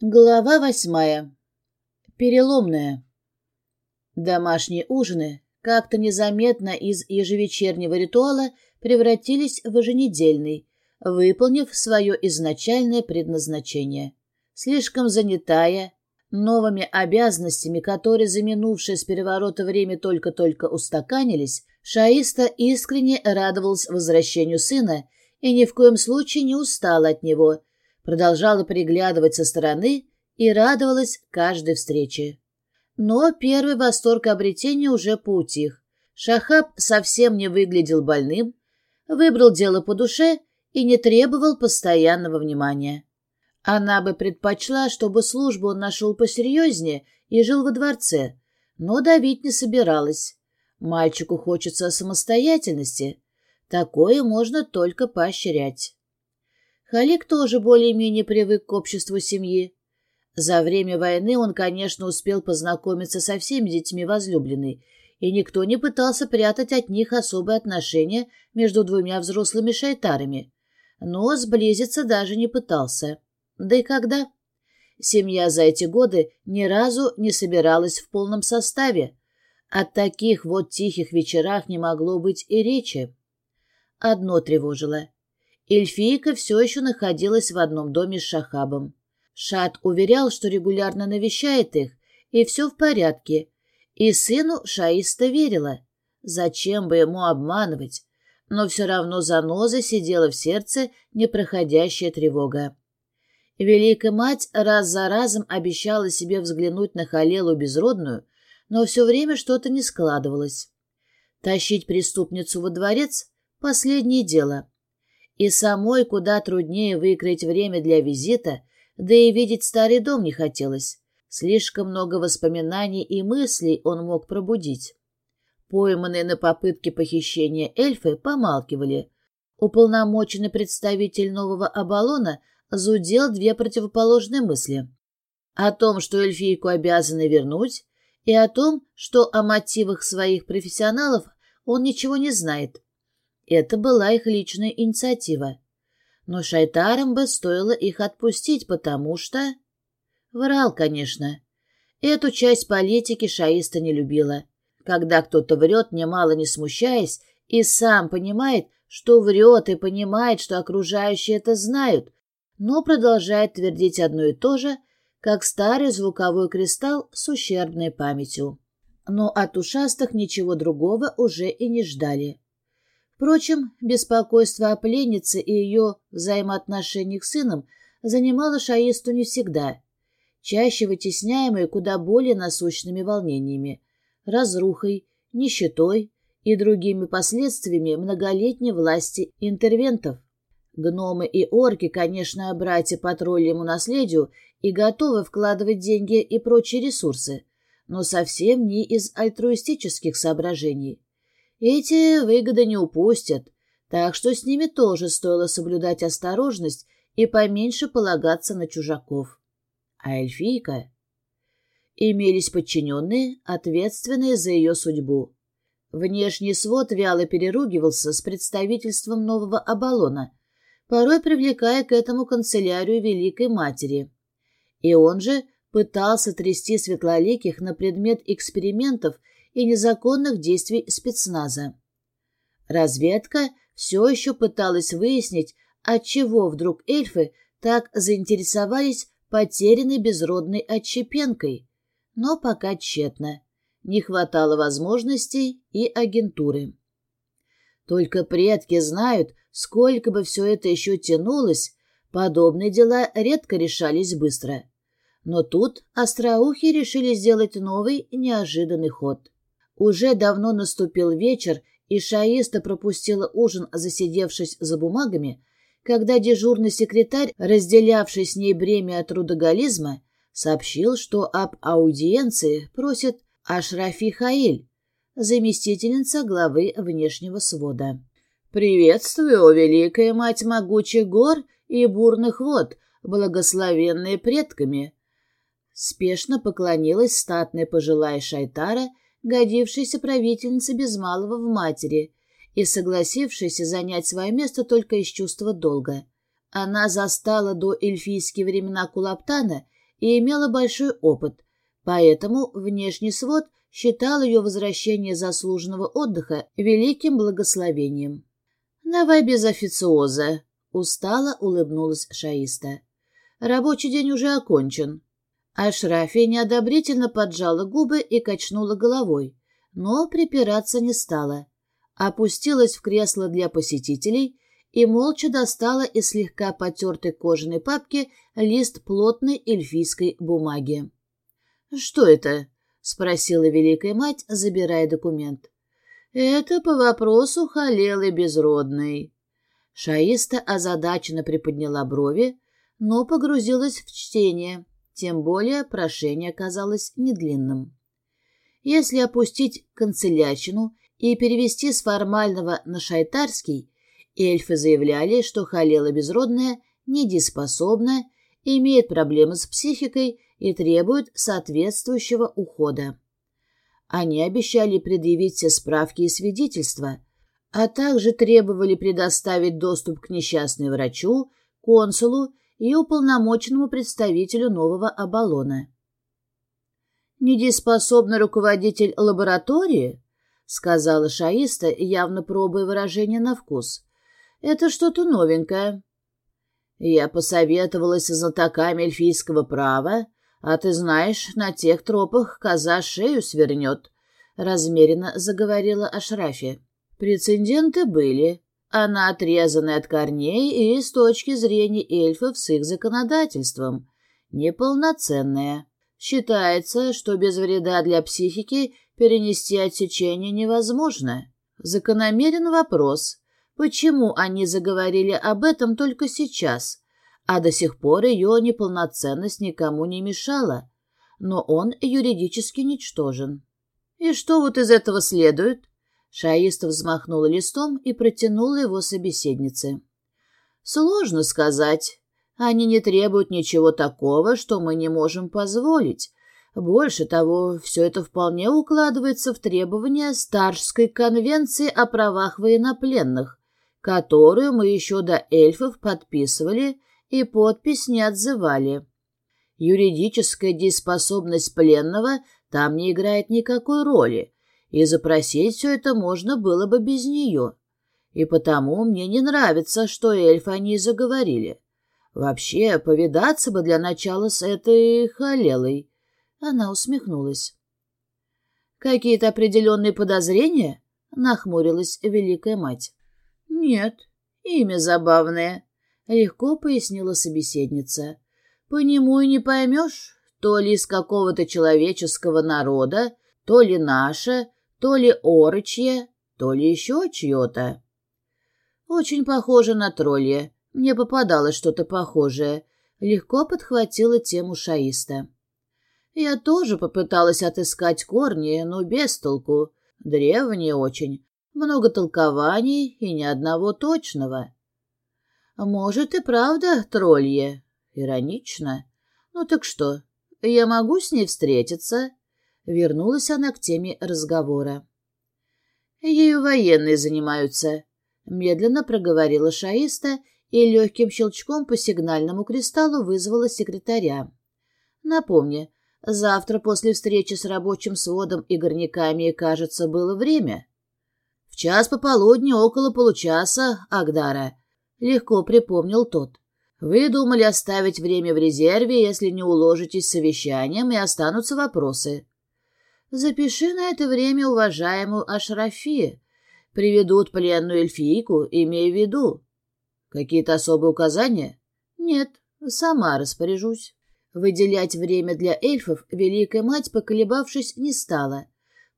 Глава восьмая. Переломная. Домашние ужины как-то незаметно из ежевечернего ритуала превратились в еженедельный, выполнив свое изначальное предназначение. Слишком занятая, новыми обязанностями, которые за минувшее с переворота время только-только устаканились, Шаиста искренне радовалась возвращению сына и ни в коем случае не устала от него – продолжала приглядывать со стороны и радовалась каждой встрече. Но первый восторг обретения уже поутих. Шахаб совсем не выглядел больным, выбрал дело по душе и не требовал постоянного внимания. Она бы предпочла, чтобы службу он нашел посерьезнее и жил во дворце, но давить не собиралась. Мальчику хочется самостоятельности. Такое можно только поощрять. Халик тоже более-менее привык к обществу семьи. За время войны он, конечно, успел познакомиться со всеми детьми возлюбленной, и никто не пытался прятать от них особые отношения между двумя взрослыми шайтарами. Но сблизиться даже не пытался. Да и когда? Семья за эти годы ни разу не собиралась в полном составе. От таких вот тихих вечерах не могло быть и речи. Одно тревожило. Эльфийка все еще находилась в одном доме с Шахабом. Шат уверял, что регулярно навещает их, и все в порядке. И сыну Шаиста верила. Зачем бы ему обманывать? Но все равно заноза сидела в сердце непроходящая тревога. Великая мать раз за разом обещала себе взглянуть на Халелу безродную, но все время что-то не складывалось. Тащить преступницу во дворец — последнее дело. И самой куда труднее выкроить время для визита, да и видеть старый дом не хотелось. Слишком много воспоминаний и мыслей он мог пробудить. Пойманные на попытке похищения эльфы помалкивали. Уполномоченный представитель нового Абалона зудел две противоположные мысли. О том, что эльфийку обязаны вернуть, и о том, что о мотивах своих профессионалов он ничего не знает. Это была их личная инициатива. Но шайтарам бы стоило их отпустить, потому что... Врал, конечно. Эту часть политики шаиста не любила. Когда кто-то врет, немало не смущаясь, и сам понимает, что врет, и понимает, что окружающие это знают, но продолжает твердить одно и то же, как старый звуковой кристалл с ущербной памятью. Но от ушастых ничего другого уже и не ждали. Впрочем, беспокойство о пленнице и ее взаимоотношениях с сыном занимало Шаисту не всегда, чаще вытесняемые куда более насущными волнениями, разрухой, нищетой и другими последствиями многолетней власти интервентов. Гномы и орки, конечно, братья по тролльему наследию и готовы вкладывать деньги и прочие ресурсы, но совсем не из альтруистических соображений. Эти выгоды не упустят, так что с ними тоже стоило соблюдать осторожность и поменьше полагаться на чужаков. А эльфийка? Имелись подчиненные, ответственные за ее судьбу. Внешний свод вяло переругивался с представительством нового Абалона, порой привлекая к этому канцелярию Великой Матери. И он же пытался трясти светлоликих на предмет экспериментов и незаконных действий спецназа. Разведка все еще пыталась выяснить, отчего вдруг эльфы так заинтересовались потерянной безродной отщепенкой, но пока тщетно. Не хватало возможностей и агентуры. Только предки знают, сколько бы все это еще тянулось, подобные дела редко решались быстро. Но тут остроухи решили сделать новый неожиданный ход. Уже давно наступил вечер, и Шаиста пропустила ужин, засидевшись за бумагами, когда дежурный секретарь, разделявший с ней бремя трудоголизма, сообщил, что об аудиенции просит Ашрафи Хаиль, заместительница главы внешнего свода. «Приветствую, великая мать могучих гор и бурных вод, благословенные предками!» Спешно поклонилась статная пожилая шайтара — годившейся правительнице без малого в матери и согласившейся занять свое место только из чувства долга. Она застала до эльфийские времена Кулаптана и имела большой опыт, поэтому внешний свод считал ее возвращение заслуженного отдыха великим благословением. «Давай без официоза», — устало улыбнулась Шаиста. «Рабочий день уже окончен». Ашрафия неодобрительно поджала губы и качнула головой, но припираться не стала. Опустилась в кресло для посетителей и молча достала из слегка потертой кожаной папки лист плотной эльфийской бумаги. «Что это?» — спросила Великая Мать, забирая документ. «Это по вопросу Халелы Безродной». Шаиста озадаченно приподняла брови, но погрузилась в чтение, тем более прошение оказалось недлинным. Если опустить канцелячину и перевести с формального на шайтарский, эльфы заявляли, что Халела Безродная недееспособна, имеет проблемы с психикой и требует соответствующего ухода. Они обещали предъявить все справки и свидетельства, а также требовали предоставить доступ к несчастной врачу, консулу и уполномоченному представителю нового Абалона. «Недееспособный руководитель лаборатории?» — сказала Шаиста, явно пробуя выражение на вкус. «Это что-то новенькое». Я посоветовалась с знатоками эльфийского права, а ты знаешь, на тех тропах коза шею свернет, — размеренно заговорила Ашрафи. Прецеденты были. Она отрезана от корней и с точки зрения эльфов с их законодательством. Неполноценная. Считается, что без вреда для психики перенести отсечение невозможно. Закономерен вопрос, почему они заговорили об этом только сейчас, а до сих пор ее неполноценность никому не мешала, но он юридически ничтожен. И что вот из этого следует? Шаиста взмахнула листом и протянула его собеседнице. Сложно сказать. Они не требуют ничего такого, что мы не можем позволить. Больше того, все это вполне укладывается в требования Старжской конвенции о правах военнопленных, которую мы еще до эльфов подписывали и подпись не отзывали. Юридическая дееспособность пленного там не играет никакой роли, и запросить все это можно было бы без нее. И потому мне не нравится, что эльфы о заговорили. Вообще, повидаться бы для начала с этой халелой. Она усмехнулась. «Какие-то определенные подозрения?» — нахмурилась Великая Мать. «Нет, имя забавное», Легко пояснила собеседница. По нему и не поймешь, то ли из какого-то человеческого народа, то ли наше, то ли орочье, то ли еще чье-то. Очень похоже на троллье. Мне попадалось что-то похожее. Легко подхватила тему шаиста. Я тоже попыталась отыскать корни, но без толку. Древние очень. Много толкований и ни одного точного. «Может, и правда троллье?» Иронично. «Ну так что, я могу с ней встретиться?» Вернулась она к теме разговора. «Ею военные занимаются», — медленно проговорила шаиста и легким щелчком по сигнальному кристаллу вызвала секретаря. «Напомни, завтра после встречи с рабочим сводом и горняками, кажется, было время». «В час пополудни около получаса, Агдара», — легко припомнил тот. «Вы думали оставить время в резерве, если не уложитесь совещанием, и останутся вопросы. Запиши на это время уважаемую Ашрафи. Приведут пленную эльфийку, имея в виду. Какие-то особые указания? Нет, сама распоряжусь». Выделять время для эльфов Великая Мать, поколебавшись, не стала.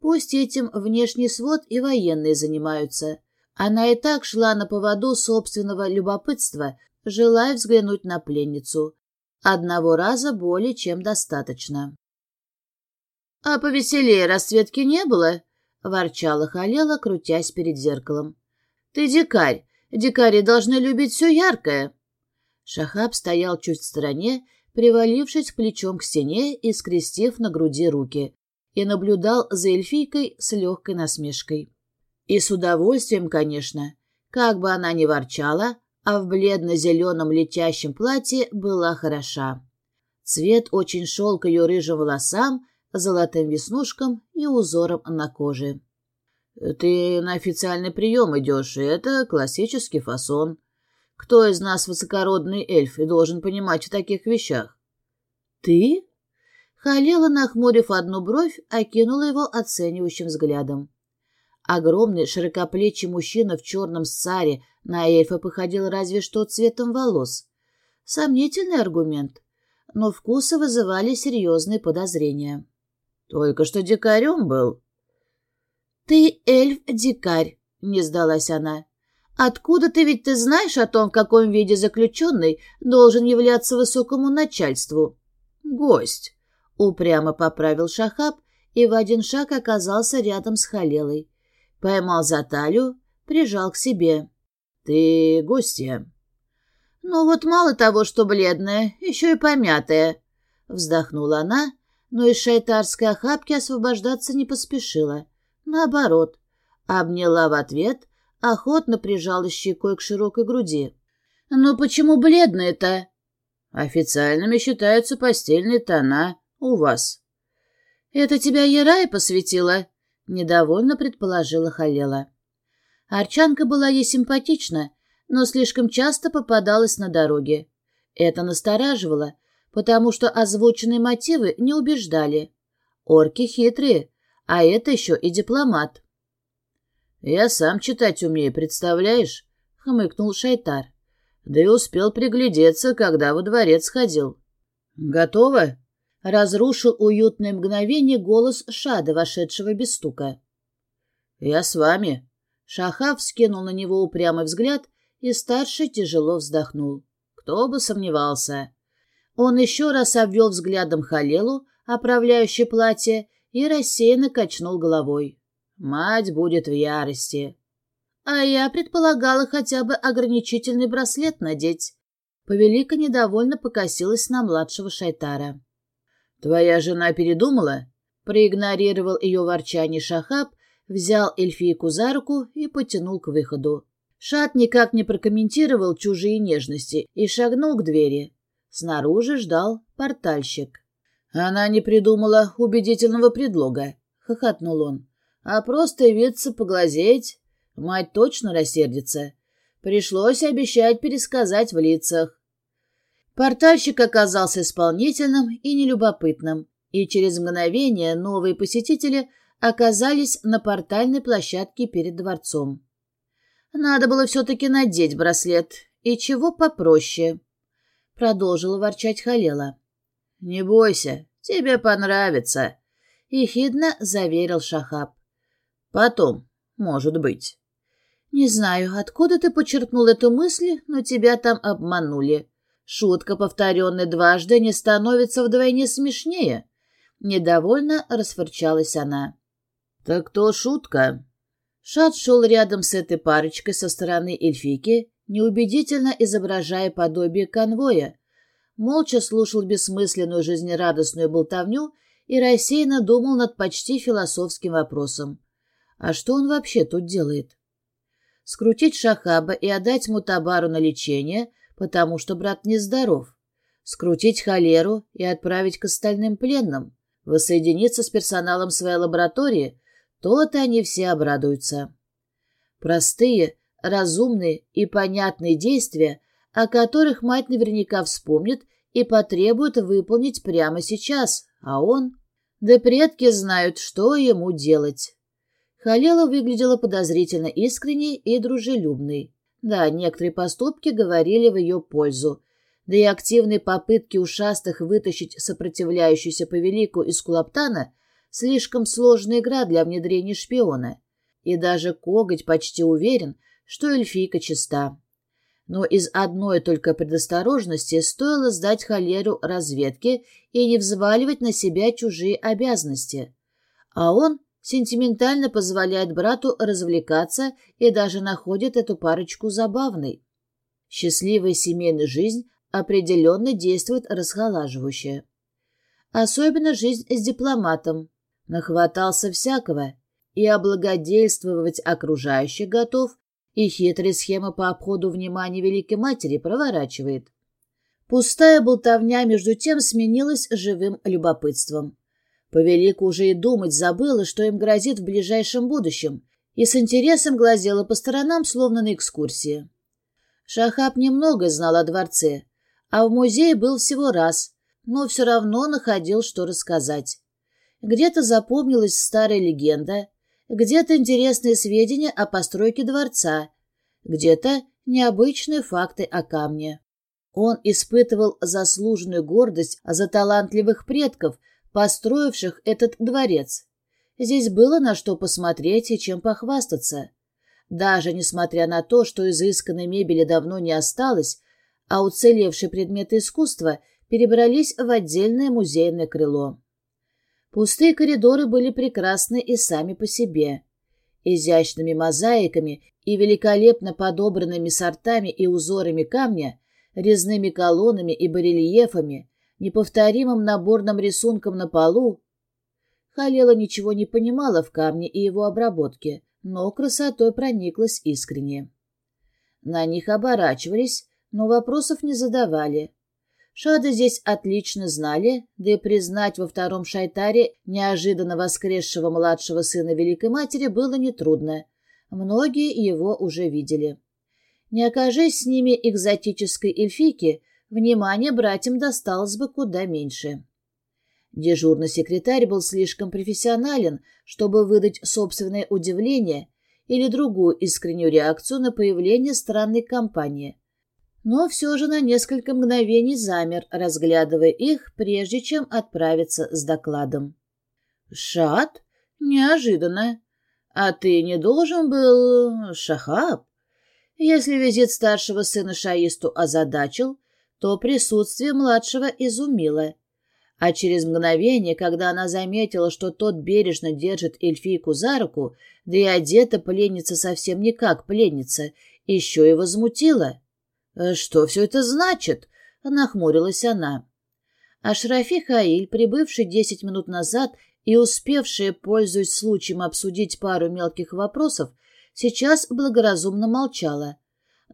Пусть этим внешний свод и военные занимаются — она и так шла на поводу собственного любопытства, желая взглянуть на пленницу. Одного раза более чем достаточно. — А повеселее расцветки не было? — ворчала Халела, крутясь перед зеркалом. — Ты дикарь. Дикари должны любить все яркое. Шахаб стоял чуть в стороне, привалившись плечом к стене и скрестив на груди руки, и наблюдал за эльфийкой с легкой насмешкой. И с удовольствием, конечно. Как бы она ни ворчала, а в бледно-зеленом летящем платье была хороша. Цвет очень шел к ее рыжим волосам, золотым веснушкам и узорам на коже. «Ты на официальный прием идешь, и это классический фасон. Кто из нас высокородный эльф и должен понимать в таких вещах?» «Ты?» Халела, нахмурив одну бровь, окинула его оценивающим взглядом. Огромный широкоплечий мужчина в черном саре на эльфа походил разве что цветом волос. Сомнительный аргумент, но вкусы вызывали серьезные подозрения. «Только что дикарем был». «Ты эльф-дикарь», — не сдалась она. «Откуда ты ведь ты знаешь о том, в каком виде заключенный должен являться высокому начальству?» «Гость», — упрямо поправил Шахаб и в один шаг оказался рядом с Халелой. Поймал за талию, прижал к себе. «Ты гостья?» «Ну вот мало того, что бледная, еще и помятая», — вздохнула она, но из шайтарской охапки освобождаться не поспешила. Наоборот, обняла в ответ, охотно прижала щекой к широкой груди. «Ну почему бледная-то?» «Официальными считаются постельные тона у вас». «Это тебя Ярая посвятила?» — недовольно предположила Халела. Арчанка была ей симпатична, но слишком часто попадалась на дороге. Это настораживало, потому что озвученные мотивы не убеждали. Орки хитрые, а это еще и дипломат. «Я сам читать умею, представляешь?» — хмыкнул Шайтар. «Да и успел приглядеться, когда во дворец ходил». «Готово?» — разрушил уютное мгновение голос Шада, вошедшего без стука. «Я с вами». Шахав скинул на него упрямый взгляд, и старший тяжело вздохнул. Кто бы сомневался. Он еще раз обвел взглядом Халелу, оправляющее платье, и рассеянно качнул головой. Мать будет в ярости. А я предполагала хотя бы ограничительный браслет надеть. Повелика недовольно покосилась на младшего шайтара. «Твоя жена передумала?» Проигнорировал ее ворчание Шахаб, взял эльфийку за руку и потянул к выходу. Шат никак не прокомментировал чужие нежности и шагнул к двери. Снаружи ждал портальщик. «Она не придумала убедительного предлога», — хохотнул он. «А просто явиться поглазеть. Мать точно рассердится. Пришлось обещать пересказать в лицах». Портальщик оказался исполнительным и нелюбопытным, и через мгновение новые посетители оказались на портальной площадке перед дворцом. Надо было все-таки надеть браслет. И чего попроще. Продолжила ворчать Халела. «Не бойся, тебе понравится», — ехидно заверил Шахаб. «Потом, может быть». «Не знаю, откуда ты почерпнул эту мысль, но тебя там обманули. Шутка, повторенная дважды, не становится вдвойне смешнее». Недовольно расфырчалась она. «Так то шутка», Шат шел рядом с этой парочкой со стороны эльфики, неубедительно изображая подобие конвоя. Молча слушал бессмысленную жизнерадостную болтовню и рассеянно думал над почти философским вопросом. А что он вообще тут делает? Скрутить Шахаба и отдать Мутабару на лечение, потому что брат нездоров. Скрутить холеру и отправить к остальным пленным. Воссоединиться с персоналом своей лаборатории, то-то они все обрадуются. Простые, разумные и понятные действия, о которых мать наверняка вспомнит и потребует выполнить прямо сейчас, а он... Да предки знают, что ему делать. Халела выглядела подозрительно искренней и дружелюбной. Да, некоторые поступки говорили в ее пользу, да и активные попытки ушастых вытащить сопротивляющуюся повелику из Кулаптана Слишком сложная игра для внедрения шпиона. И даже Коготь почти уверен, что эльфийка чиста. Но из одной только предосторожности стоило сдать холеру разведке и не взваливать на себя чужие обязанности. А он сентиментально позволяет брату развлекаться и даже находит эту парочку забавной. Счастливая семейная жизнь определенно действует расхолаживающе. Особенно жизнь с дипломатом. Нахватался всякого и облагодельствовать окружающих готов, и хитрые схемы по обходу внимания Великой Матери проворачивает. Пустая болтовня между тем сменилась живым любопытством. Повелика уже и думать забыла, что им грозит в ближайшем будущем, и с интересом глазела по сторонам, словно на экскурсии. Шахаб немного знал о дворце, а в музее был всего раз, но все равно находил, что рассказать. Где-то запомнилась старая легенда, где-то интересные сведения о постройке дворца, где-то необычные факты о камне. Он испытывал заслуженную гордость за талантливых предков, построивших этот дворец. Здесь было на что посмотреть и чем похвастаться. Даже несмотря на то, что изысканной мебели давно не осталось, а уцелевшие предметы искусства перебрались в отдельное музейное крыло. Пустые коридоры были прекрасны и сами по себе. Изящными мозаиками и великолепно подобранными сортами и узорами камня, резными колоннами и барельефами, неповторимым наборным рисунком на полу. Халела ничего не понимала в камне и его обработке, но красотой прониклась искренне. На них оборачивались, но вопросов не задавали. Шады здесь отлично знали, да и признать во втором шайтаре неожиданно воскресшего младшего сына Великой Матери было нетрудно. Многие его уже видели. Не окажись с ними экзотической эльфийки, внимание братьям досталось бы куда меньше. Дежурный секретарь был слишком профессионален, чтобы выдать собственное удивление или другую искреннюю реакцию на появление странной компании. Но все же на несколько мгновений замер, разглядывая их, прежде чем отправиться с докладом. «Шат? Неожиданно. А ты не должен был... Шахаб?» Если визит старшего сына Шаисту озадачил, то присутствие младшего изумило. А через мгновение, когда она заметила, что тот бережно держит эльфийку за руку, да и одета пленница совсем не как пленница, еще и возмутила. «Э, «Что все это значит?» — нахмурилась она. А Шрафи Хаиль, прибывший десять минут назад и успевший, пользуясь случаем, обсудить пару мелких вопросов, сейчас благоразумно молчала,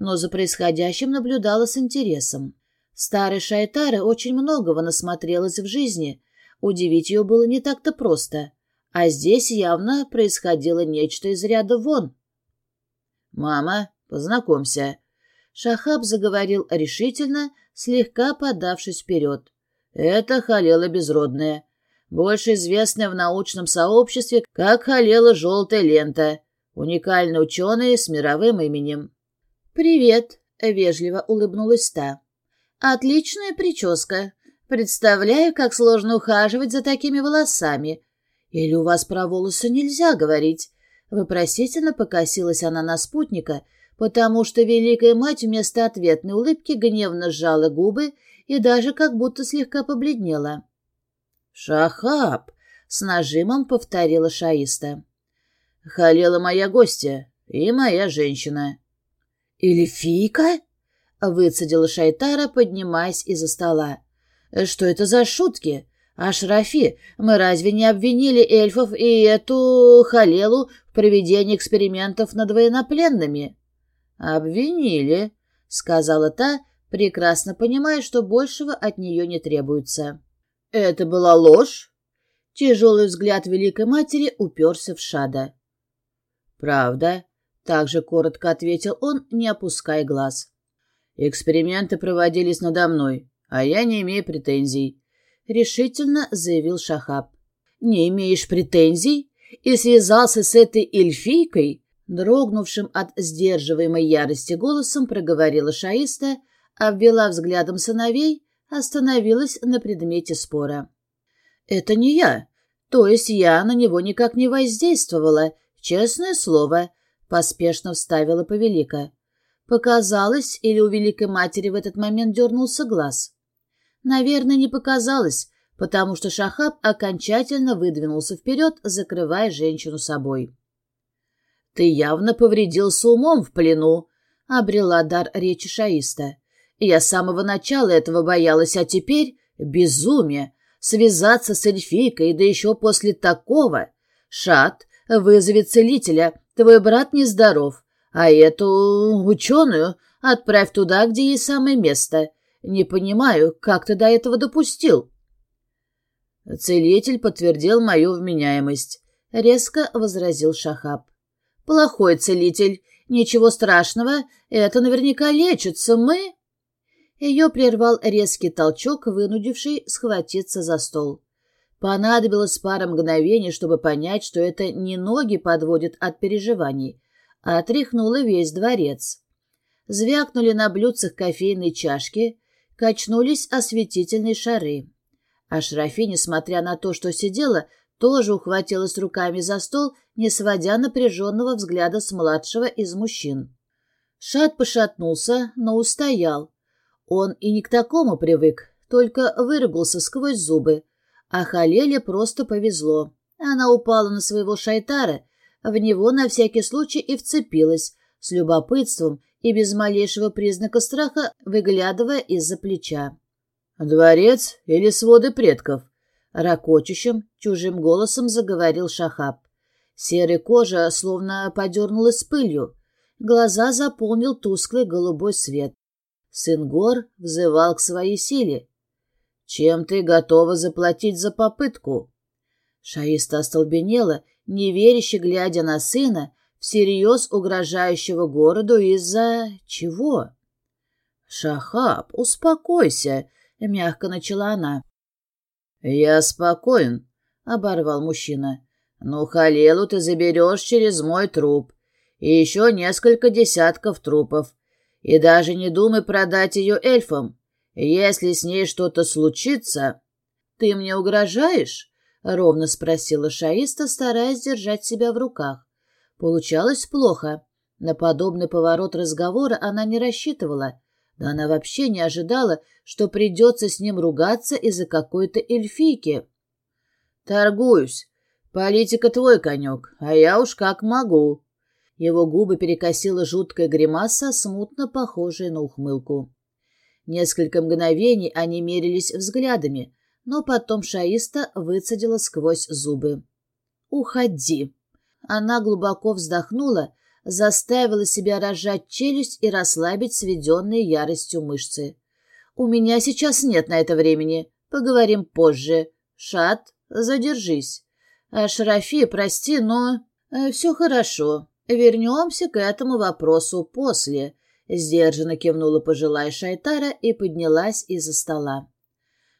но за происходящим наблюдала с интересом. Старой Шайтары очень многого насмотрелась в жизни, удивить ее было не так-то просто, а здесь явно происходило нечто из ряда вон. «Мама, познакомься», — Шахаб заговорил решительно, слегка подавшись вперед. «Это Халела Безродная, больше известная в научном сообществе как Халела Желтая Лента, Уникальный ученый с мировым именем. «Привет», — вежливо улыбнулась та. «Отличная прическа. Представляю, как сложно ухаживать за такими волосами. Или у вас про волосы нельзя говорить?» Вопросительно покосилась она на спутника, потому что Великая Мать вместо ответной улыбки гневно сжала губы и даже как будто слегка побледнела. «Шахаб!» — с нажимом повторила Шаиста. Халела моя гостья и моя женщина. — Или фика? — выцедила Шайтара, поднимаясь из-за стола. — Что это за шутки? Ашрафи, мы разве не обвинили эльфов и эту Халелу в проведении экспериментов над военнопленными? — Обвинили, — сказала та, прекрасно понимая, что большего от нее не требуется. — Это была ложь? Тяжелый взгляд Великой Матери уперся в Шада. «Правда», — также коротко ответил он, не опуская глаз. «Эксперименты проводились надо мной, а я не имею претензий», — решительно заявил Шахаб. «Не имеешь претензий? И связался с этой эльфийкой?» Дрогнувшим от сдерживаемой ярости голосом проговорила Шаиста, обвела взглядом сыновей, остановилась на предмете спора. «Это не я. То есть я на него никак не воздействовала «Честное слово», — поспешно вставила повелика. Показалось, или у Великой Матери в этот момент дернулся глаз? Наверное, не показалось, потому что Шахаб окончательно выдвинулся вперед, закрывая женщину собой. «Ты явно повредился умом в плену», — обрела дар речи Шаиста. «Я с самого начала этого боялась, а теперь безумие. Связаться с эльфийкой, да еще после такого. Шат, Вызови целителя, твой брат нездоров, а эту ученую отправь туда, где ей самое место. Не понимаю, как ты до этого допустил?» Целитель подтвердил мою вменяемость. Резко возразил Шахаб. «Плохой целитель. Ничего страшного. Это наверняка лечится. Мы...» Ее прервал резкий толчок, вынудивший схватиться за стол. Понадобилось пара мгновений, чтобы понять, что это не ноги подводят от переживаний, а отряхнуло весь дворец. Звякнули на блюдцах кофейные чашки, качнулись осветительные шары. А Шрафи, несмотря на то, что сидела, тоже ухватилась руками за стол, не сводя напряженного взгляда с младшего из мужчин. Шат пошатнулся, но устоял. Он и не к такому привык, только выругался сквозь зубы. А Халеле просто повезло. Она упала на своего шайтара, в него на всякий случай и вцепилась, с любопытством и без малейшего признака страха, выглядывая из-за плеча. «Дворец или своды предков?» Ракочущим, чужим голосом заговорил Шахаб. Серая кожа словно подернулась пылью. Глаза заполнил тусклый голубой свет. Сын гор взывал к своей силе. «Чем ты готова заплатить за попытку?» Шаиста остолбенела, неверяще глядя на сына, всерьез угрожающего городу из-за... чего? «Шахаб, успокойся», — мягко начала она. «Я спокоен», — оборвал мужчина. «Ну, Халелу ты заберешь через мой труп. И еще несколько десятков трупов. И даже не думай продать ее эльфам. Если с ней что-то случится...» «Ты мне угрожаешь?» — ровно спросила Шаиста, стараясь держать себя в руках. Получалось плохо. На подобный поворот разговора она не рассчитывала. Да она вообще не ожидала, что придется с ним ругаться из-за какой-то эльфийки. «Торгуюсь. Политика твой конек, а я уж как могу». Его губы перекосила жуткая гримаса, смутно похожая на ухмылку. Несколько мгновений они мерились взглядами, но потом шаиста выцедила сквозь зубы. «Уходи!» Она глубоко вздохнула, заставила себя разжать челюсть и расслабить сведенные яростью мышцы. «У меня сейчас нет на это времени. Поговорим позже. Шат, задержись. А Шарафи, прости, но... Э, все хорошо. Вернемся к этому вопросу после». Сдержанно кивнула пожилая Шайтара и поднялась из-за стола.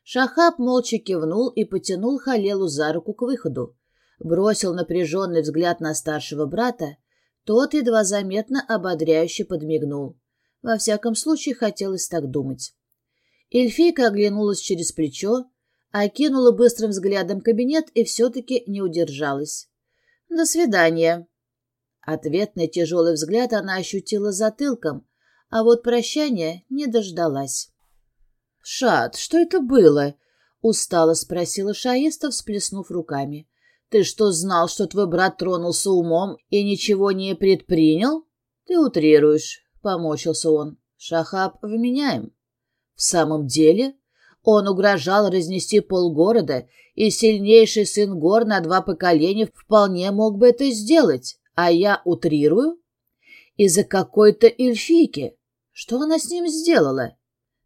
Шахаб молча кивнул и потянул Халелу за руку к выходу. Бросил напряженный взгляд на старшего брата, тот едва заметно ободряюще подмигнул. Во всяком случае, хотелось так думать. Эльфийка оглянулась через плечо, окинула быстрым взглядом кабинет и все-таки не удержалась. «До свидания». Ответный тяжелый взгляд она ощутила затылком, а вот прощания не дождалась. «Шат, что это было?» — устало спросила Шаиста, всплеснув руками. Ты что, знал, что твой брат тронулся умом и ничего не предпринял? Ты утрируешь, — помочился он. Шахаб вменяем. В самом деле, он угрожал разнести полгорода, и сильнейший сын гор на два поколения вполне мог бы это сделать, а я утрирую? Из-за какой-то эльфийки. Что она с ним сделала?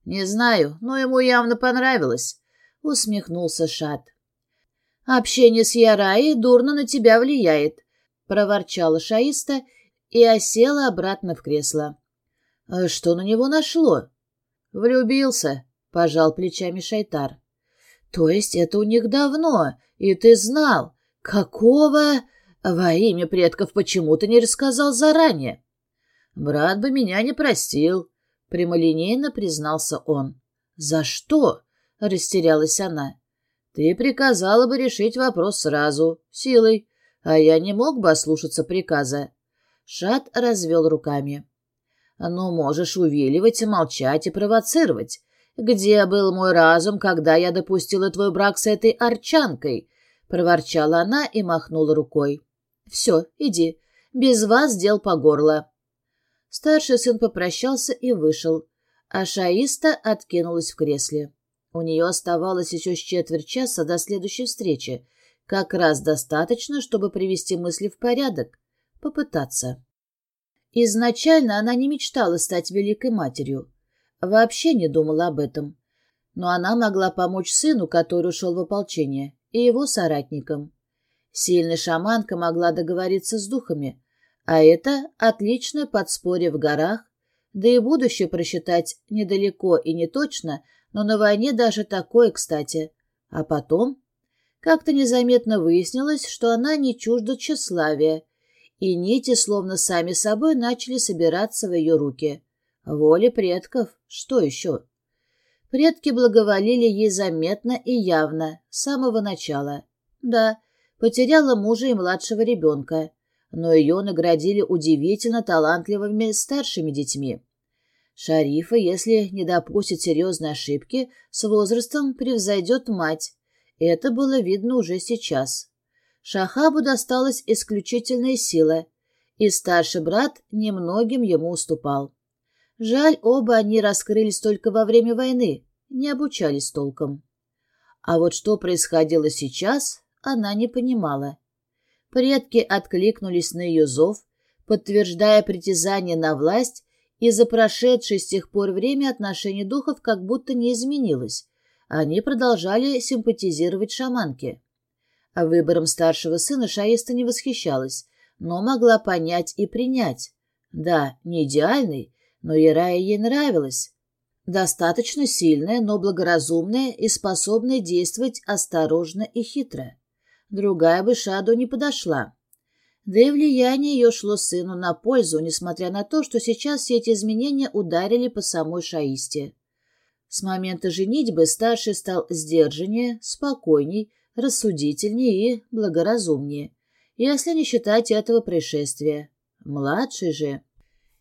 Не знаю, но ему явно понравилось, — усмехнулся Шат. Общение с Яраей дурно на тебя влияет, — проворчала Шаиста и осела обратно в кресло. «А — Что на него нашло? — Влюбился, — пожал плечами Шайтар. — То есть это у них давно, и ты знал. Какого? Во имя предков почему ты не рассказал заранее? — Брат бы меня не простил, — прямолинейно признался он. — За что? — растерялась она. Ты приказала бы решить вопрос сразу, силой, а я не мог бы ослушаться приказа. Шат развел руками. Ну, можешь увиливать, молчать и провоцировать. Где был мой разум, когда я допустила твой брак с этой арчанкой? Проворчала она и махнула рукой. Все, иди. Без вас дел по горло. Старший сын попрощался и вышел, а Шаиста откинулась в кресле. У нее оставалось еще с четверть часа до следующей встречи, как раз достаточно, чтобы привести мысли в порядок, попытаться. Изначально она не мечтала стать великой матерью. вообще не думала об этом. Но она могла помочь сыну, который ушел в ополчение, и его соратникам. Сильная шаманка могла договориться с духами, а это отличное подспорье в горах, да и будущее просчитать недалеко и не точно, но на войне даже такое, кстати. А потом как-то незаметно выяснилось, что она не чужда тщеславия, и нити словно сами собой начали собираться в ее руки. Воля предков, что еще? Предки благоволили ей заметно и явно, с самого начала. Да, потеряла мужа и младшего ребенка, но ее наградили удивительно талантливыми старшими детьми. Шарифа, если не допустит серьезной ошибки, с возрастом превзойдет мать. Это было видно уже сейчас. Шахабу досталась исключительная сила, и старший брат немногим ему уступал. Жаль, оба они раскрылись только во время войны, не обучались толком. А вот что происходило сейчас, она не понимала. Предки откликнулись на ее зов, подтверждая притязание на власть, и за прошедшее с тех пор время отношение духов как будто не изменилось. Они продолжали симпатизировать шаманке. А выбором старшего сына Шаиста не восхищалась, но могла понять и принять. Да, не идеальный, но Ярая ей нравилась. Достаточно сильная, но благоразумная и способная действовать осторожно и хитро. Другая бы Шаду не подошла. Да и влияние ее шло сыну на пользу, несмотря на то, что сейчас все эти изменения ударили по самой Шаисте. С момента женитьбы старший стал сдержаннее, спокойней, рассудительнее и благоразумнее, если не считать этого происшествия. Младший же...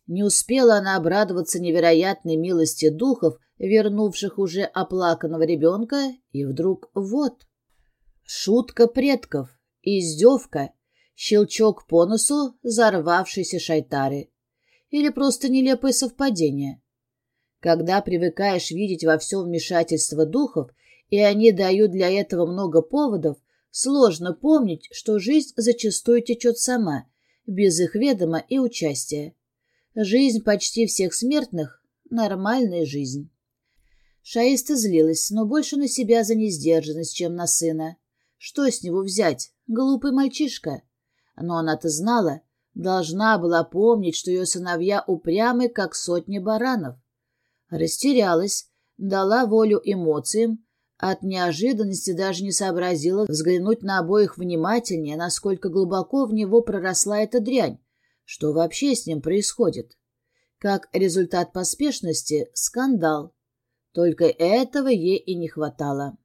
Не успела она обрадоваться невероятной милости духов, вернувших уже оплаканного ребенка, и вдруг вот... Шутка предков, издевка, щелчок по носу взорвавшейся шайтары. Или просто нелепое совпадение. Когда привыкаешь видеть во всем вмешательство духов, и они дают для этого много поводов, сложно помнить, что жизнь зачастую течет сама, без их ведома и участия. Жизнь почти всех смертных — нормальная жизнь. Шаиста злилась, но больше на себя за несдержанность, чем на сына. Что с него взять? Глупый мальчишка. Но она-то знала, должна была помнить, что ее сыновья упрямы, как сотни баранов. Растерялась, дала волю эмоциям, от неожиданности даже не сообразила взглянуть на обоих внимательнее, насколько глубоко в него проросла эта дрянь, что вообще с ним происходит. Как результат поспешности — скандал. Только этого ей и не хватало.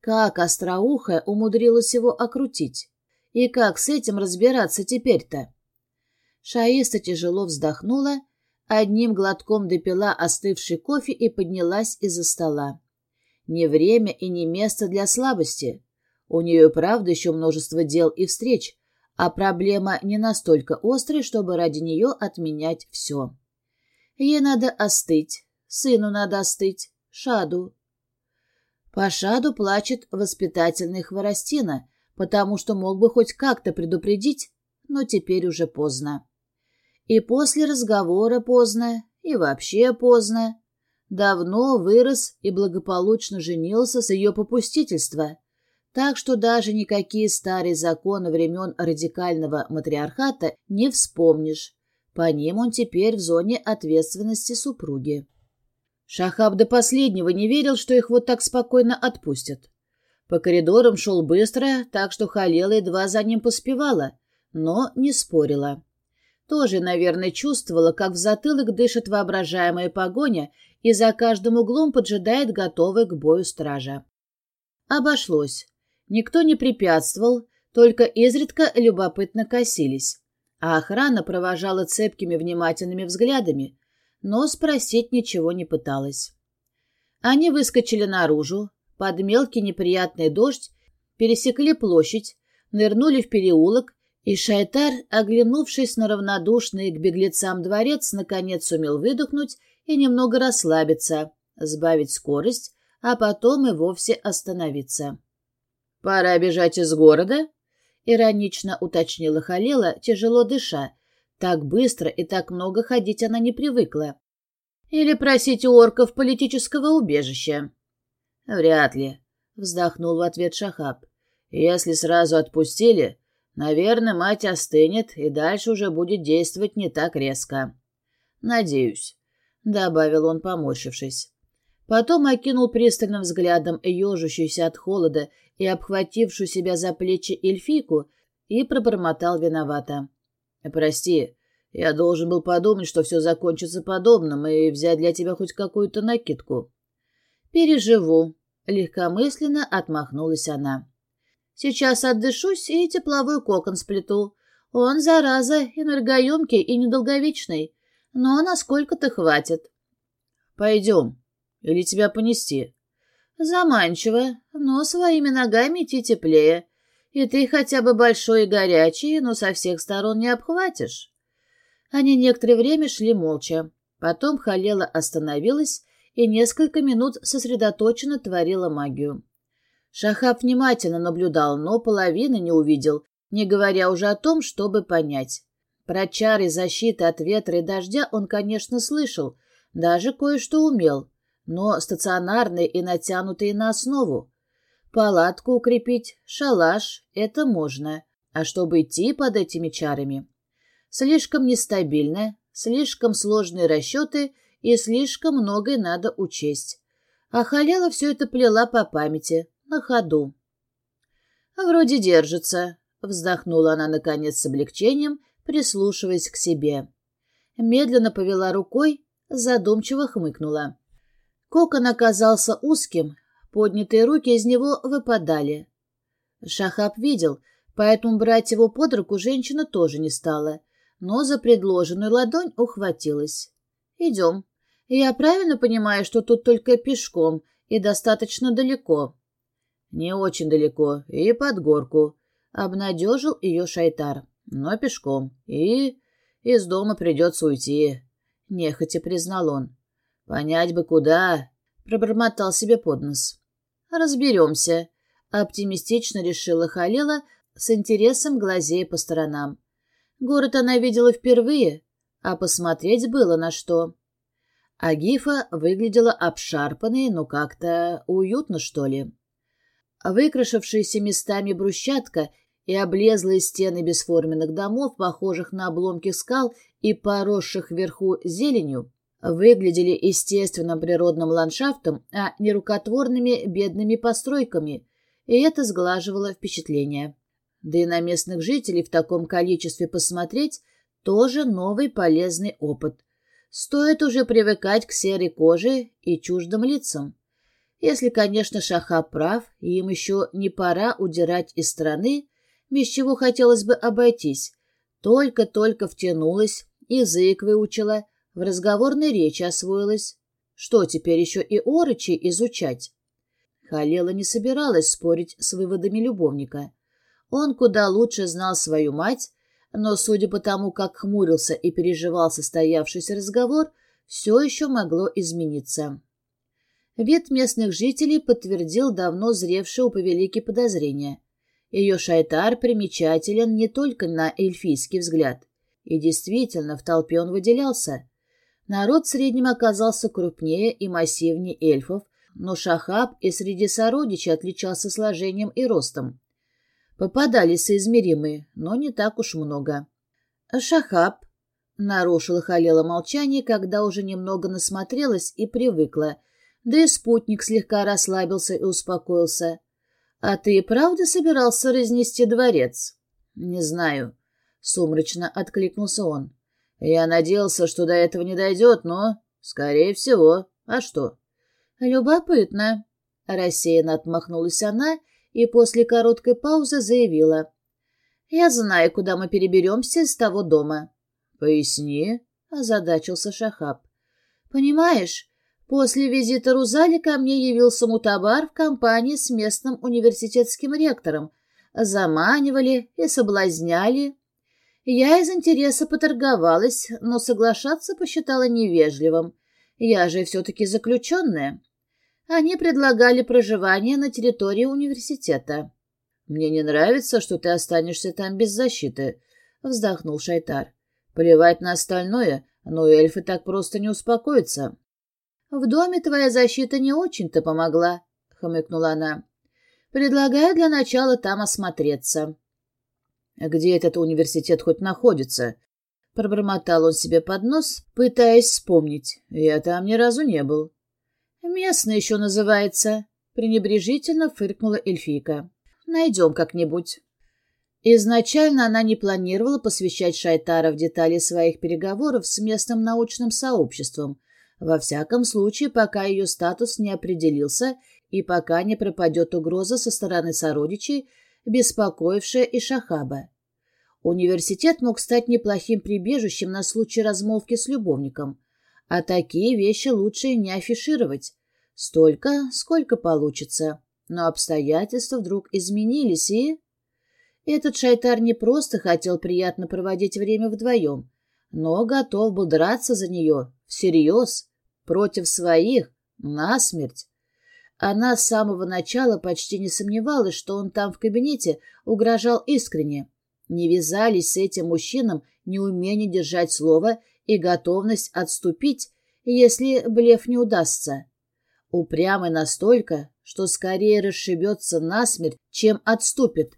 Как остроухая умудрилась его окрутить? И как с этим разбираться теперь-то? Шаиста тяжело вздохнула, одним глотком допила остывший кофе и поднялась из-за стола. Не время и не место для слабости. У нее, правда, еще множество дел и встреч, а проблема не настолько острая, чтобы ради нее отменять все. Ей надо остыть, сыну надо остыть, Шаду, по Шаду плачет воспитательный Хворостина, потому что мог бы хоть как-то предупредить, но теперь уже поздно. И после разговора поздно, и вообще поздно. Давно вырос и благополучно женился с ее попустительства, так что даже никакие старые законы времен радикального матриархата не вспомнишь. По ним он теперь в зоне ответственности супруги. Шахаб до последнего не верил, что их вот так спокойно отпустят. По коридорам шел быстро, так что Халела едва за ним поспевала, но не спорила. Тоже, наверное, чувствовала, как в затылок дышит воображаемая погоня и за каждым углом поджидает готовый к бою стража. Обошлось. Никто не препятствовал, только изредка любопытно косились. А охрана провожала цепкими внимательными взглядами, но спросить ничего не пыталась. Они выскочили наружу, под мелкий неприятный дождь, пересекли площадь, нырнули в переулок, и Шайтар, оглянувшись на равнодушный к беглецам дворец, наконец сумел выдохнуть и немного расслабиться, сбавить скорость, а потом и вовсе остановиться. «Пора бежать из города?» — иронично уточнила Халела, тяжело дыша, так быстро и так много ходить она не привыкла. Или просить у орков политического убежища? Вряд ли, вздохнул в ответ Шахаб. Если сразу отпустили, наверное, мать остынет и дальше уже будет действовать не так резко. Надеюсь, добавил он, поморщившись. Потом окинул пристальным взглядом ежущуюся от холода и обхватившую себя за плечи эльфийку и пробормотал виновато. «Прости, я должен был подумать, что все закончится подобным, и взять для тебя хоть какую-то накидку. Переживу. Легкомысленно отмахнулась она. Сейчас отдышусь и тепловой кокон сплету. Он, зараза, энергоемкий и недолговечный. Но насколько-то хватит. Пойдем. Или тебя понести? Заманчиво, но своими ногами идти теплее. И ты хотя бы большой и горячий, но со всех сторон не обхватишь. Они некоторое время шли молча. Потом Халела остановилась и несколько минут сосредоточенно творила магию. Шахаб внимательно наблюдал, но половины не увидел, не говоря уже о том, чтобы понять. Про чары защиты от ветра и дождя он, конечно, слышал, даже кое-что умел, но стационарные и натянутые на основу. Палатку укрепить, шалаш — это можно, а чтобы идти под этими чарами, Слишком нестабильная, слишком сложные расчеты и слишком многое надо учесть. А Халяла все это плела по памяти, на ходу. «Вроде держится», — вздохнула она, наконец, с облегчением, прислушиваясь к себе. Медленно повела рукой, задумчиво хмыкнула. Кокон оказался узким, поднятые руки из него выпадали. Шахаб видел, поэтому брать его под руку женщина тоже не стала — но за предложенную ладонь ухватилась. «Идем. Я правильно понимаю, что тут только пешком и достаточно далеко?» «Не очень далеко и под горку», — обнадежил ее Шайтар. «Но пешком. И из дома придется уйти», — нехотя признал он. «Понять бы, куда», — пробормотал себе под нос. «Разберемся», — оптимистично решила Халила, с интересом глазея по сторонам. Город она видела впервые, а посмотреть было на что. Агифа выглядела обшарпанной, но как-то уютно, что ли. Выкрашившиеся местами брусчатка и облезлые стены бесформенных домов, похожих на обломки скал и поросших вверху зеленью, выглядели естественным природным ландшафтом, а не рукотворными бедными постройками, и это сглаживало впечатление. Да и на местных жителей в таком количестве посмотреть тоже новый полезный опыт. Стоит уже привыкать к серой коже и чуждым лицам. Если, конечно, Шаха прав, и им еще не пора удирать из страны, без чего хотелось бы обойтись. Только-только втянулась, язык выучила, в разговорной речи освоилась. Что теперь еще и орочи изучать? Халела не собиралась спорить с выводами любовника. Он куда лучше знал свою мать, но, судя по тому, как хмурился и переживал состоявшийся разговор, все еще могло измениться. Вид местных жителей подтвердил давно зревшее у повелики подозрения. Ее шайтар примечателен не только на эльфийский взгляд. И действительно, в толпе он выделялся. Народ в среднем оказался крупнее и массивнее эльфов, но Шахаб и среди сородичей отличался сложением и ростом. Попадались соизмеримые, но не так уж много. «Шахаб», — нарушила Халела молчание, когда уже немного насмотрелась и привыкла, да и спутник слегка расслабился и успокоился. «А ты и правда собирался разнести дворец?» «Не знаю», — сумрачно откликнулся он. «Я надеялся, что до этого не дойдет, но, скорее всего, а что?» «Любопытно», — рассеянно отмахнулась она и после короткой паузы заявила. «Я знаю, куда мы переберемся из того дома». «Поясни», — озадачился Шахаб. «Понимаешь, после визита Рузали ко мне явился мутабар в компании с местным университетским ректором. Заманивали и соблазняли. Я из интереса поторговалась, но соглашаться посчитала невежливым. Я же все-таки заключенная. Они предлагали проживание на территории университета. «Мне не нравится, что ты останешься там без защиты», — вздохнул Шайтар. «Плевать на остальное, но эльфы так просто не успокоятся. В доме твоя защита не очень-то помогла, — хмыкнула она. Предлагаю для начала там осмотреться. Где этот университет хоть находится? Пробормотал он себе под нос, пытаясь вспомнить. Я там ни разу не был. Местно еще называется, пренебрежительно фыркнула эльфийка. Найдем как-нибудь. Изначально она не планировала посвящать Шайтара в детали своих переговоров с местным научным сообществом, во всяком случае, пока ее статус не определился и пока не пропадет угроза со стороны сородичей, беспокоившая и Шахаба. Университет мог стать неплохим прибежищем на случай размолвки с любовником, а такие вещи лучше не афишировать. Столько, сколько получится. Но обстоятельства вдруг изменились, и... Этот шайтар не просто хотел приятно проводить время вдвоем, но готов был драться за нее, всерьез, против своих, насмерть. Она с самого начала почти не сомневалась, что он там в кабинете угрожал искренне. Не вязались с этим мужчинам неумение держать слово и готовность отступить, если блеф не удастся. Упрямый настолько, что скорее расшибется насмерть, чем отступит.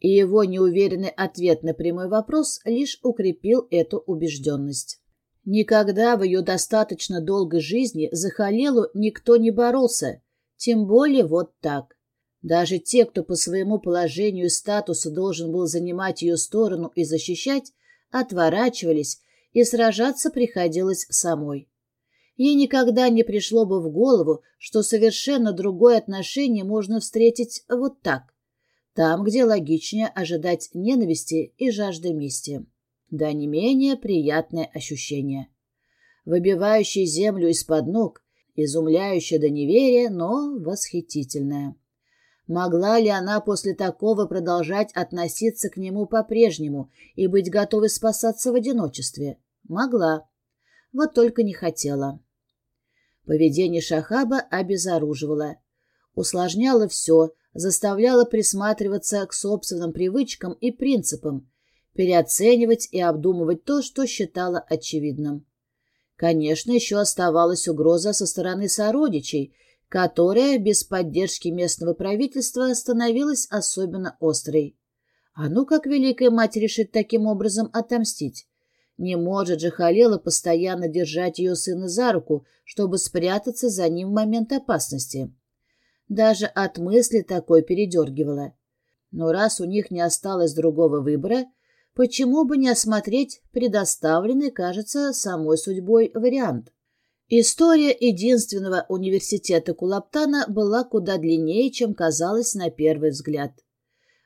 И его неуверенный ответ на прямой вопрос лишь укрепил эту убежденность. Никогда в ее достаточно долгой жизни за Халилу никто не боролся, тем более вот так. Даже те, кто по своему положению и статусу должен был занимать ее сторону и защищать, отворачивались, и сражаться приходилось самой. Ей никогда не пришло бы в голову, что совершенно другое отношение можно встретить вот так, там, где логичнее ожидать ненависти и жажды мести. Да не менее приятное ощущение. Выбивающее землю из-под ног, изумляющее до неверия, но восхитительное. Могла ли она после такого продолжать относиться к нему по-прежнему и быть готовой спасаться в одиночестве? Могла. Вот только не хотела. Поведение Шахаба обезоруживало. Усложняло все, заставляло присматриваться к собственным привычкам и принципам, переоценивать и обдумывать то, что считала очевидным. Конечно, еще оставалась угроза со стороны сородичей, которая без поддержки местного правительства становилась особенно острой. А ну как Великая Мать решит таким образом отомстить? Не может же Халела постоянно держать ее сына за руку, чтобы спрятаться за ним в момент опасности. Даже от мысли такой передергивала. Но раз у них не осталось другого выбора, Почему бы не осмотреть предоставленный, кажется, самой судьбой вариант? История единственного университета Кулаптана была куда длиннее, чем казалось на первый взгляд.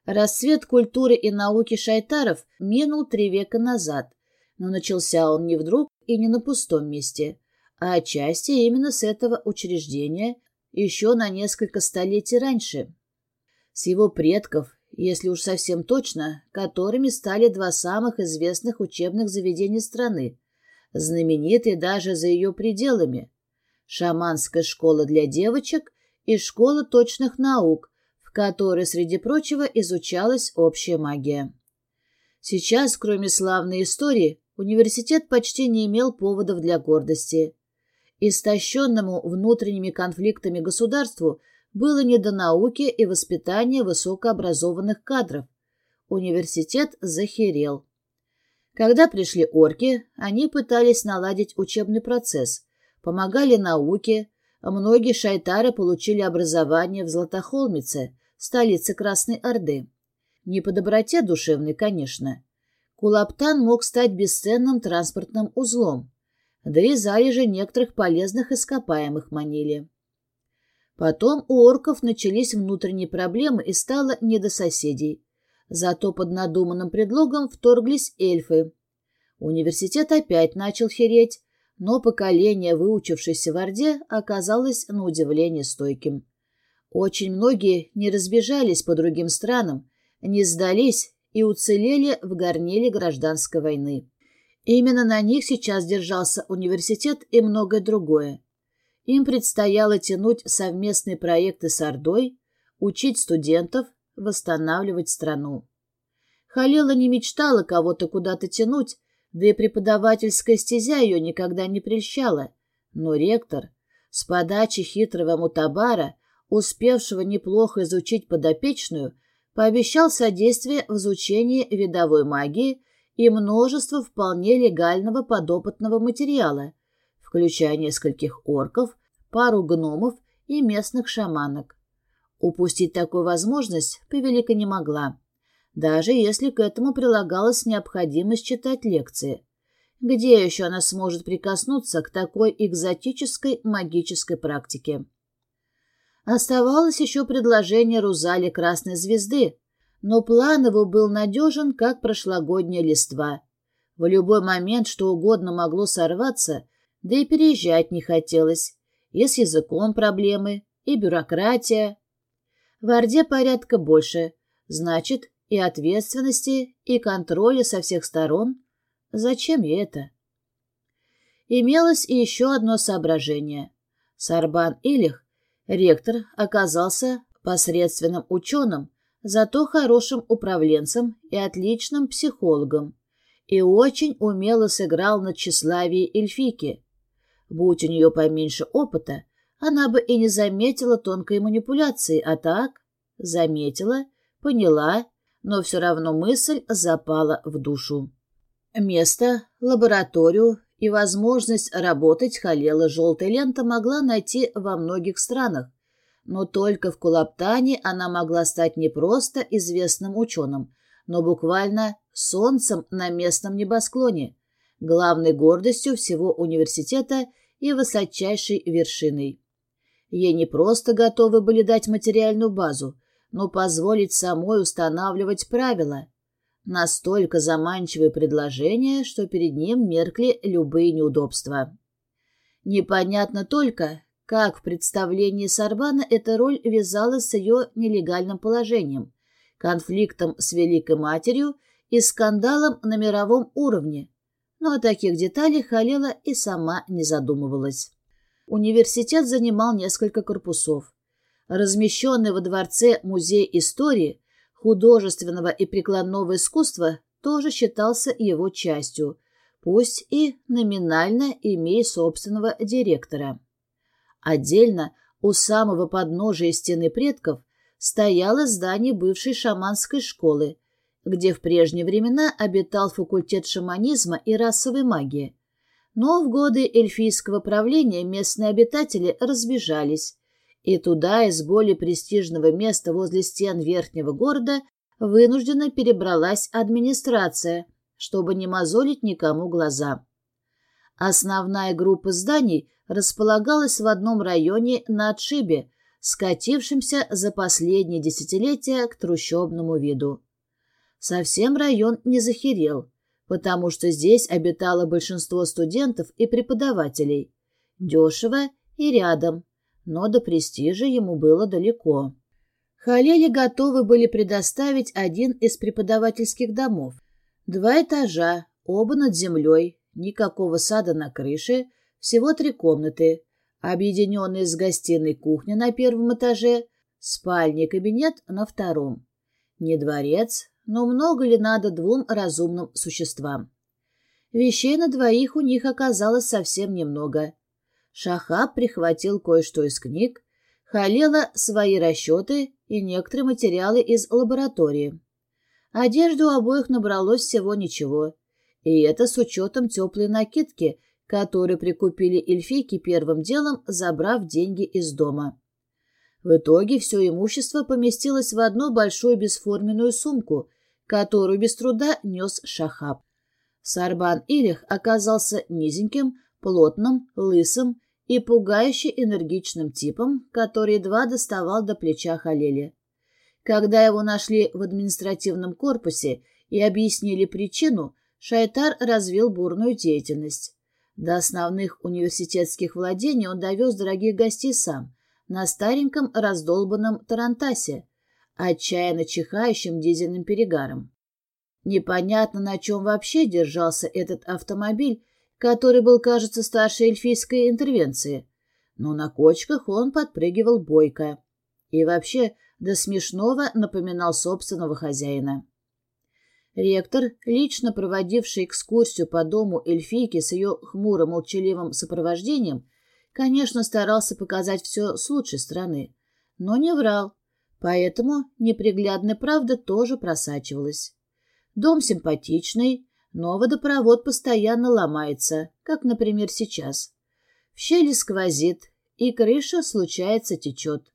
Расцвет культуры и науки шайтаров минул три века назад, но начался он не вдруг и не на пустом месте, а отчасти именно с этого учреждения еще на несколько столетий раньше. С его предков если уж совсем точно, которыми стали два самых известных учебных заведения страны, знаменитые даже за ее пределами – шаманская школа для девочек и школа точных наук, в которой, среди прочего, изучалась общая магия. Сейчас, кроме славной истории, университет почти не имел поводов для гордости. Истощенному внутренними конфликтами государству – было не до науки и воспитания высокообразованных кадров. Университет захерел. Когда пришли орки, они пытались наладить учебный процесс, помогали науке, многие шайтары получили образование в Златохолмице, столице Красной Орды. Не по доброте душевной, конечно. Кулаптан мог стать бесценным транспортным узлом, да и залежи некоторых полезных ископаемых манили. Потом у орков начались внутренние проблемы и стало не до соседей. Зато под надуманным предлогом вторглись эльфы. Университет опять начал хереть, но поколение, выучившееся в Орде, оказалось на удивление стойким. Очень многие не разбежались по другим странам, не сдались и уцелели в горниле гражданской войны. Именно на них сейчас держался университет и многое другое. Им предстояло тянуть совместные проекты с Ордой, учить студентов, восстанавливать страну. Халила не мечтала кого-то куда-то тянуть, да и преподавательская стезя ее никогда не прельщала. Но ректор, С подачи хитрого мутабара, успевшего неплохо изучить подопечную, пообещал содействие в изучении видовой магии и множество вполне легального подопытного материала, включая нескольких орков, пару гномов и местных шаманок. Упустить такую возможность Повелика не могла, даже если к этому прилагалась необходимость читать лекции. Где еще она сможет прикоснуться к такой экзотической магической практике? Оставалось еще предложение Рузали Красной Звезды, но план его был надежен, как прошлогодняя листва. В любой момент что угодно могло сорваться, да и переезжать не хотелось. И с языком проблемы, и бюрократия. В Орде порядка больше, значит, и ответственности, и контроля со всех сторон. Зачем ей это? Имелось и еще одно соображение. Сарбан Илих, ректор, оказался посредственным ученым, зато хорошим управленцем и отличным психологом, и очень умело сыграл на тщеславии эльфики. Будь у нее поменьше опыта, она бы и не заметила тонкой манипуляции, а так заметила, поняла, но все равно мысль запала в душу. Место, лабораторию и возможность работать Халела желтая лента могла найти во многих странах, но только в Кулаптане она могла стать не просто известным ученым, но буквально солнцем на местном небосклоне, главной гордостью всего университета и высочайшей вершиной. Ей не просто готовы были дать материальную базу, но позволить самой устанавливать правила. Настолько заманчивые предложения, что перед ним меркли любые неудобства. Непонятно только, как в представлении Сарбана эта роль вязалась с ее нелегальным положением, конфликтом с Великой Матерью и скандалом на мировом уровне, но о таких деталях Халела и сама не задумывалась. Университет занимал несколько корпусов. Размещенный во дворце музей истории, художественного и прикладного искусства тоже считался его частью, пусть и номинально имея собственного директора. Отдельно, у самого подножия стены предков, стояло здание бывшей шаманской школы, где в прежние времена обитал факультет шаманизма и расовой магии. Но в годы эльфийского правления местные обитатели разбежались, и туда из более престижного места возле стен верхнего города вынужденно перебралась администрация, чтобы не мозолить никому глаза. Основная группа зданий располагалась в одном районе на отшибе, скатившемся за последние десятилетия к трущобному виду. Совсем район не захерел, потому что здесь обитало большинство студентов и преподавателей. Дешево и рядом, но до престижа ему было далеко. Халели готовы были предоставить один из преподавательских домов. Два этажа, оба над землей, никакого сада на крыше, всего три комнаты, объединенные с гостиной кухня на первом этаже, спальня и кабинет на втором. Не дворец, но много ли надо двум разумным существам? Вещей на двоих у них оказалось совсем немного. Шахаб прихватил кое-что из книг, Халела свои расчеты и некоторые материалы из лаборатории. Одежды у обоих набралось всего ничего, и это с учетом теплой накидки, которую прикупили эльфийки первым делом, забрав деньги из дома. В итоге все имущество поместилось в одну большую бесформенную сумку, которую без труда нес Шахаб. Сарбан Илих оказался низеньким, плотным, лысым и пугающе энергичным типом, который едва доставал до плеча Халели. Когда его нашли в административном корпусе и объяснили причину, Шайтар развил бурную деятельность. До основных университетских владений он довез дорогих гостей сам, на стареньком раздолбанном Тарантасе, отчаянно чихающим дизельным перегаром. Непонятно, на чем вообще держался этот автомобиль, который был, кажется, старше эльфийской интервенции, но на кочках он подпрыгивал бойко. И вообще до смешного напоминал собственного хозяина. Ректор, лично проводивший экскурсию по дому эльфийки с ее хмуро-молчаливым сопровождением, Конечно, старался показать все с лучшей стороны, но не врал, поэтому неприглядная правда тоже просачивалась. Дом симпатичный, но водопровод постоянно ломается, как, например, сейчас. В щели сквозит, и крыша, случается, течет.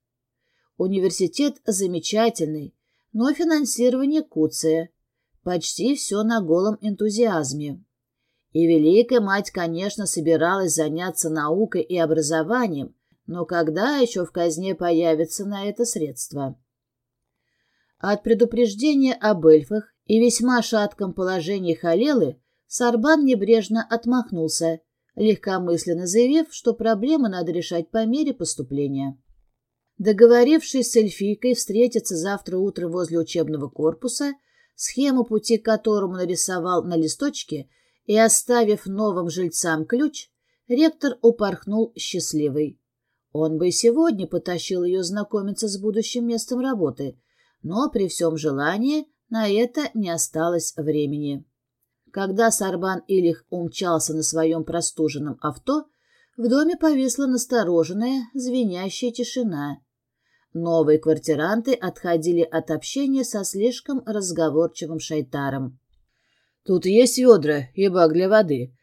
Университет замечательный, но финансирование куцее. Почти все на голом энтузиазме. И Великая Мать, конечно, собиралась заняться наукой и образованием, но когда еще в казне появится на это средства? От предупреждения об эльфах и весьма шатком положении Халелы Сарбан небрежно отмахнулся, легкомысленно заявив, что проблемы надо решать по мере поступления. Договорившись с эльфийкой встретиться завтра утром возле учебного корпуса, схему пути которому нарисовал на листочке и оставив новым жильцам ключ, ректор упорхнул счастливый. Он бы сегодня потащил ее знакомиться с будущим местом работы, но при всем желании на это не осталось времени. Когда Сарбан Илих умчался на своем простуженном авто, в доме повисла настороженная, звенящая тишина. Новые квартиранты отходили от общения со слишком разговорчивым шайтаром. Тут есть ведра и бак для воды.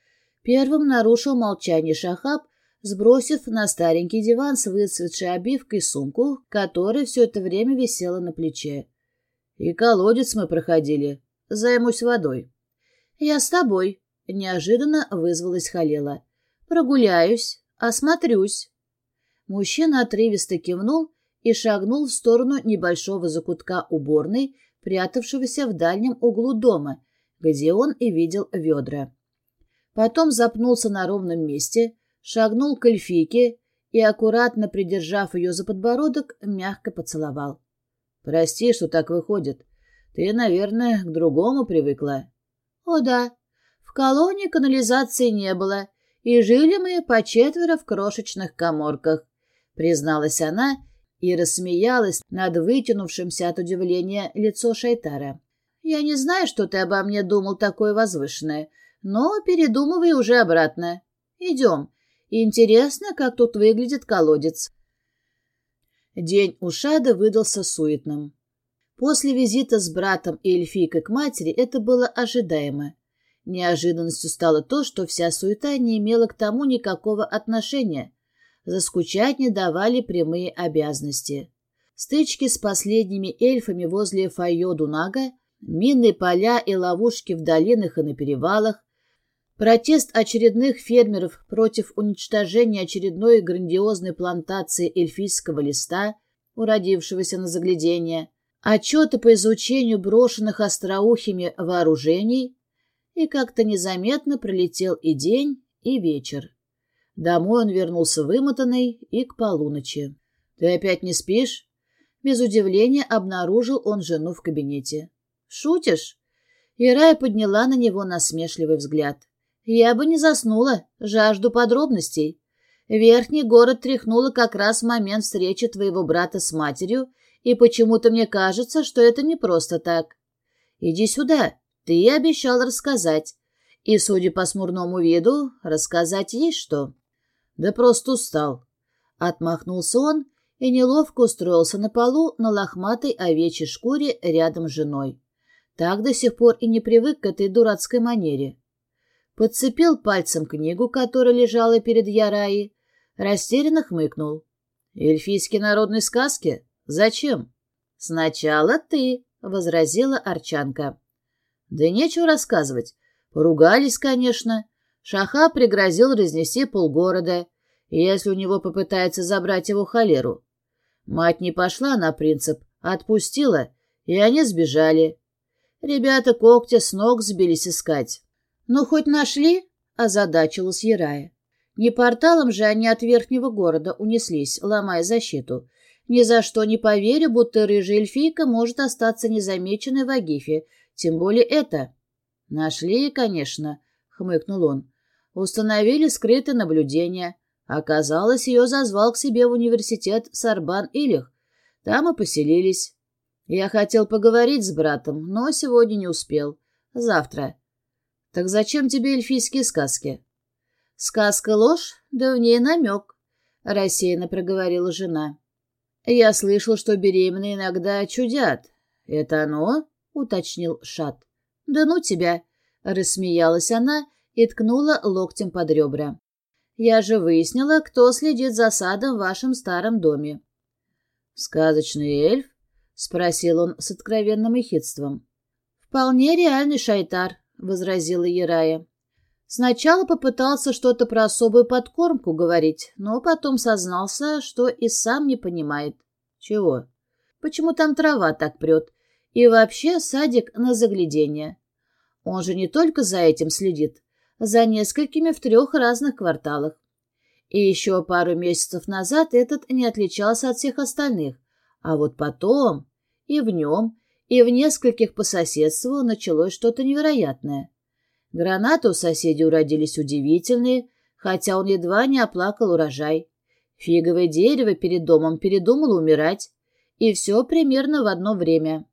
Первым нарушил молчание Шахаб, сбросив на старенький диван с выцветшей обивкой сумку, которая все это время висела на плече. И колодец мы проходили. Займусь водой. Я с тобой. Неожиданно вызвалась Халела. Прогуляюсь, осмотрюсь. Мужчина отрывисто кивнул и шагнул в сторону небольшого закутка уборной, прятавшегося в дальнем углу дома, где он и видел ведра. Потом запнулся на ровном месте, шагнул к эльфийке и, аккуратно придержав ее за подбородок, мягко поцеловал. «Прости, что так выходит. Ты, наверное, к другому привыкла». «О да, в колонии канализации не было, и жили мы по четверо в крошечных коморках», призналась она и рассмеялась над вытянувшимся от удивления лицо Шайтара. Я не знаю, что ты обо мне думал такое возвышенное, но передумывай уже обратно. Идем. Интересно, как тут выглядит колодец. День у Шада выдался суетным. После визита с братом и эльфийкой к матери это было ожидаемо. Неожиданностью стало то, что вся суета не имела к тому никакого отношения. Заскучать не давали прямые обязанности. Стычки с последними эльфами возле Файо-Дунага минные поля и ловушки в долинах и на перевалах, протест очередных фермеров против уничтожения очередной грандиозной плантации эльфийского листа, уродившегося на заглядение, отчеты по изучению брошенных остроухими вооружений, и как-то незаметно пролетел и день, и вечер. Домой он вернулся вымотанный и к полуночи. «Ты опять не спишь?» Без удивления обнаружил он жену в кабинете. «Шутишь?» Ирая подняла на него насмешливый взгляд. «Я бы не заснула, жажду подробностей. Верхний город тряхнуло как раз в момент встречи твоего брата с матерью, и почему-то мне кажется, что это не просто так. Иди сюда, ты обещал рассказать. И, судя по смурному виду, рассказать есть что». «Да просто устал». Отмахнулся он и неловко устроился на полу на лохматой овечьей шкуре рядом с женой. Так до сих пор и не привык к этой дурацкой манере. Подцепил пальцем книгу, которая лежала перед Яраей, растерянно хмыкнул. «Эльфийские народные сказки? Зачем?» «Сначала ты», — возразила Арчанка. «Да нечего рассказывать. Поругались, конечно. Шаха пригрозил разнести полгорода, если у него попытается забрать его холеру. Мать не пошла на принцип, отпустила, и они сбежали. Ребята когтя с ног сбились искать. «Ну, хоть нашли?» — озадачилась Ярая. «Не порталом же они от верхнего города унеслись, ломая защиту. Ни за что не поверю, будто рыжая эльфийка может остаться незамеченной в Агифе, тем более это». «Нашли, конечно», — хмыкнул он. «Установили скрытое наблюдение. Оказалось, ее зазвал к себе в университет Сарбан-Илих. Там и поселились. Я хотел поговорить с братом, но сегодня не успел. Завтра. Так зачем тебе эльфийские сказки? Сказка ложь, да в ней намек. рассеянно проговорила жена. «Я слышал, что беременные иногда чудят. Это оно?» — уточнил Шат. «Да ну тебя!» — рассмеялась она и ткнула локтем под ребра. «Я же выяснила, кто следит за садом в вашем старом доме». «Сказочный эльф?» — спросил он с откровенным ехидством. «Вполне реальный шайтар», — возразила Ярая. Сначала попытался что-то про особую подкормку говорить, но потом сознался, что и сам не понимает. Чего? Почему там трава так прет? И вообще садик на заглядение. Он же не только за этим следит, за несколькими в трех разных кварталах. И еще пару месяцев назад этот не отличался от всех остальных. А вот потом и в нем, и в нескольких по соседству началось что-то невероятное. Гранаты у соседей уродились удивительные, хотя он едва не оплакал урожай. Фиговое дерево перед домом передумало умирать. И все примерно в одно время.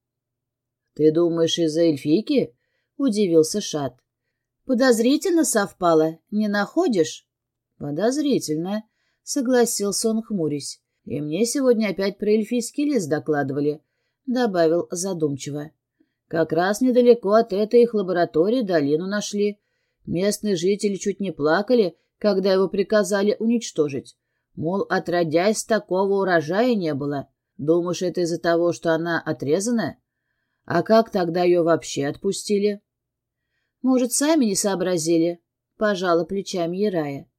— Ты думаешь, из-за эльфийки? — удивился Шат. — Подозрительно совпало, не находишь? — Подозрительно, — согласился он, хмурясь. — И мне сегодня опять про эльфийский лес докладывали, — добавил задумчиво. Как раз недалеко от этой их лаборатории долину нашли. Местные жители чуть не плакали, когда его приказали уничтожить. Мол, отродясь, такого урожая не было. Думаешь, это из-за того, что она отрезана? А как тогда ее вообще отпустили? Может, сами не сообразили? Пожала плечами Ярая.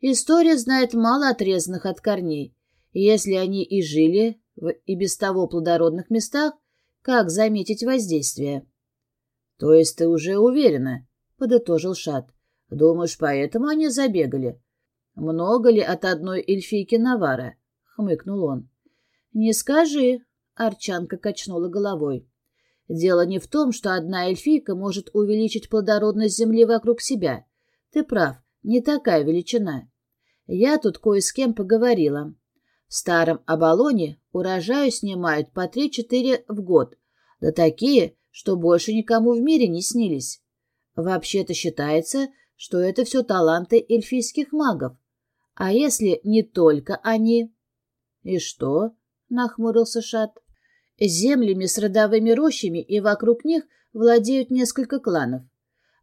История знает мало отрезанных от корней. Если они и жили в и без того плодородных местах, как заметить воздействие? — То есть ты уже уверена? — подытожил Шат. — Думаешь, поэтому они забегали? — Много ли от одной эльфийки Навара? — хмыкнул он. — Не скажи, — Арчанка качнула головой. Дело не в том, что одна эльфийка может увеличить плодородность земли вокруг себя. Ты прав, не такая величина. Я тут кое с кем поговорила. В старом Абалоне урожаю снимают по три-четыре в год, да такие, что больше никому в мире не снились. Вообще-то считается, что это все таланты эльфийских магов. А если не только они? — И что? — нахмурился Шат. — Землями с родовыми рощами и вокруг них владеют несколько кланов.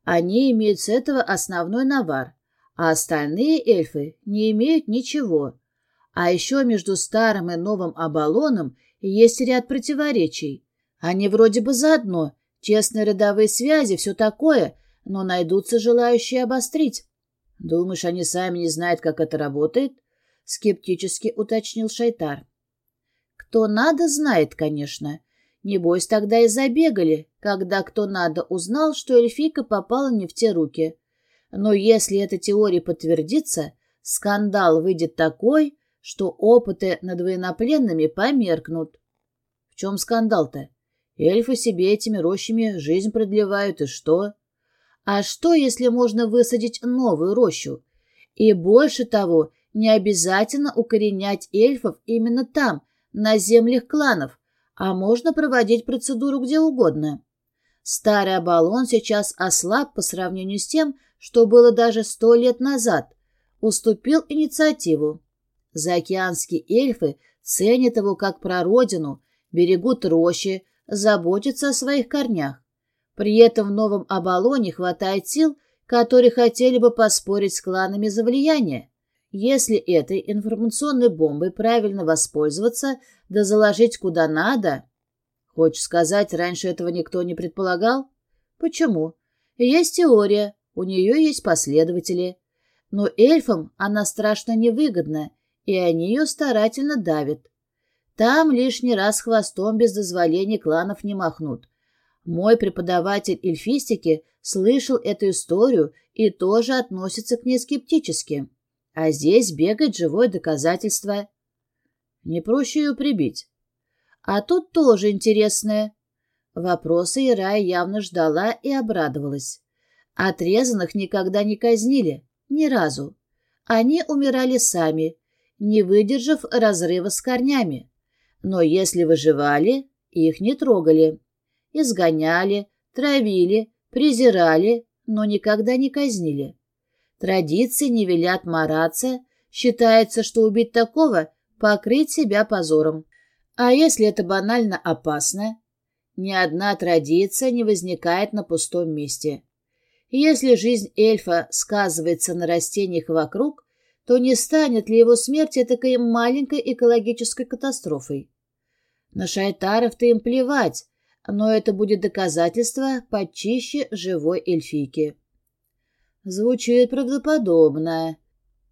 Они имеют с этого основной навар, а остальные эльфы не имеют ничего. А еще между старым и новым Абалоном есть ряд противоречий. Они вроде бы заодно, честные родовые связи, все такое, но найдутся желающие обострить. Думаешь, они сами не знают, как это работает? Скептически уточнил Шайтар. Кто надо, знает, конечно. Небось, тогда и забегали, когда кто надо узнал, что эльфийка попала не в те руки. Но если эта теория подтвердится, скандал выйдет такой, что опыты над военнопленными померкнут. В чем скандал-то? Эльфы себе этими рощами жизнь продлевают, и что? А что, если можно высадить новую рощу? И больше того, не обязательно укоренять эльфов именно там, на землях кланов, а можно проводить процедуру где угодно. Старый Абалон сейчас ослаб по сравнению с тем, что было даже сто лет назад, уступил инициативу. Заокеанские эльфы ценят его как прародину, берегут рощи, заботятся о своих корнях. При этом в новом Абалоне хватает сил, которые хотели бы поспорить с кланами за влияние. Если этой информационной бомбой правильно воспользоваться, да заложить куда надо... Хочешь сказать, раньше этого никто не предполагал? Почему? Есть теория, у нее есть последователи. Но эльфам она страшно невыгодна, и они ее старательно давят. Там лишний раз хвостом без дозволения кланов не махнут. Мой преподаватель эльфистики слышал эту историю и тоже относится к ней скептически. А здесь бегает живое доказательство. Не проще ее прибить. А тут тоже интересное. Вопросы Ирая явно ждала и обрадовалась. Отрезанных никогда не казнили, ни разу. Они умирали сами, не выдержав разрыва с корнями. Но если выживали, их не трогали. Изгоняли, травили, презирали, но никогда не казнили. Традиции не велят мараться, Считается, что убить такого — покрыть себя позором. А если это банально опасно? Ни одна традиция не возникает на пустом месте. Если жизнь эльфа сказывается на растениях вокруг, то не станет ли его смерть такой маленькой экологической катастрофой? На шайтаров-то им плевать, но это будет доказательство почище живой эльфийки. Звучит правдоподобно.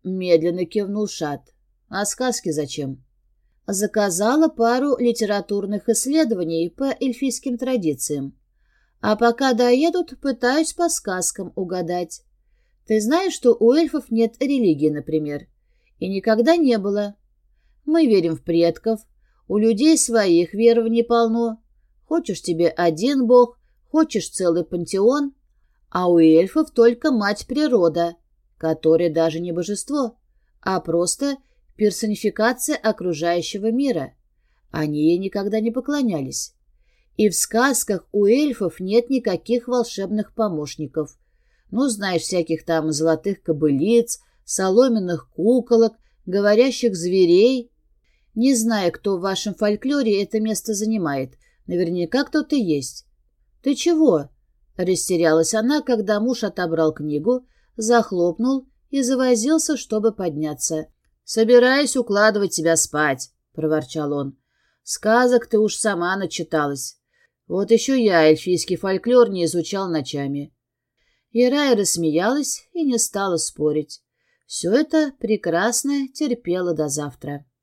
Медленно кивнул Шат. А сказки зачем? Заказала пару литературных исследований по эльфийским традициям. А пока доедут, пытаюсь по сказкам угадать. Ты знаешь, что у эльфов нет религии, например? И никогда не было. Мы верим в предков. У людей своих верований полно. Хочешь тебе один бог, хочешь целый пантеон. А у эльфов только мать природа, которая даже не божество, а просто персонификация окружающего мира. Они ей никогда не поклонялись. И в сказках у эльфов нет никаких волшебных помощников. Ну, знаешь, всяких там золотых кобылиц, соломенных куколок, говорящих зверей. Не знаю, кто в вашем фольклоре это место занимает. Наверняка кто-то есть. Ты чего? Растерялась она, когда муж отобрал книгу, захлопнул и завозился, чтобы подняться. «Собираюсь укладывать тебя спать», — проворчал он. «Сказок ты уж сама начиталась. Вот еще я эльфийский фольклор не изучал ночами». Ирая рассмеялась и не стала спорить. Все это прекрасно терпело до завтра.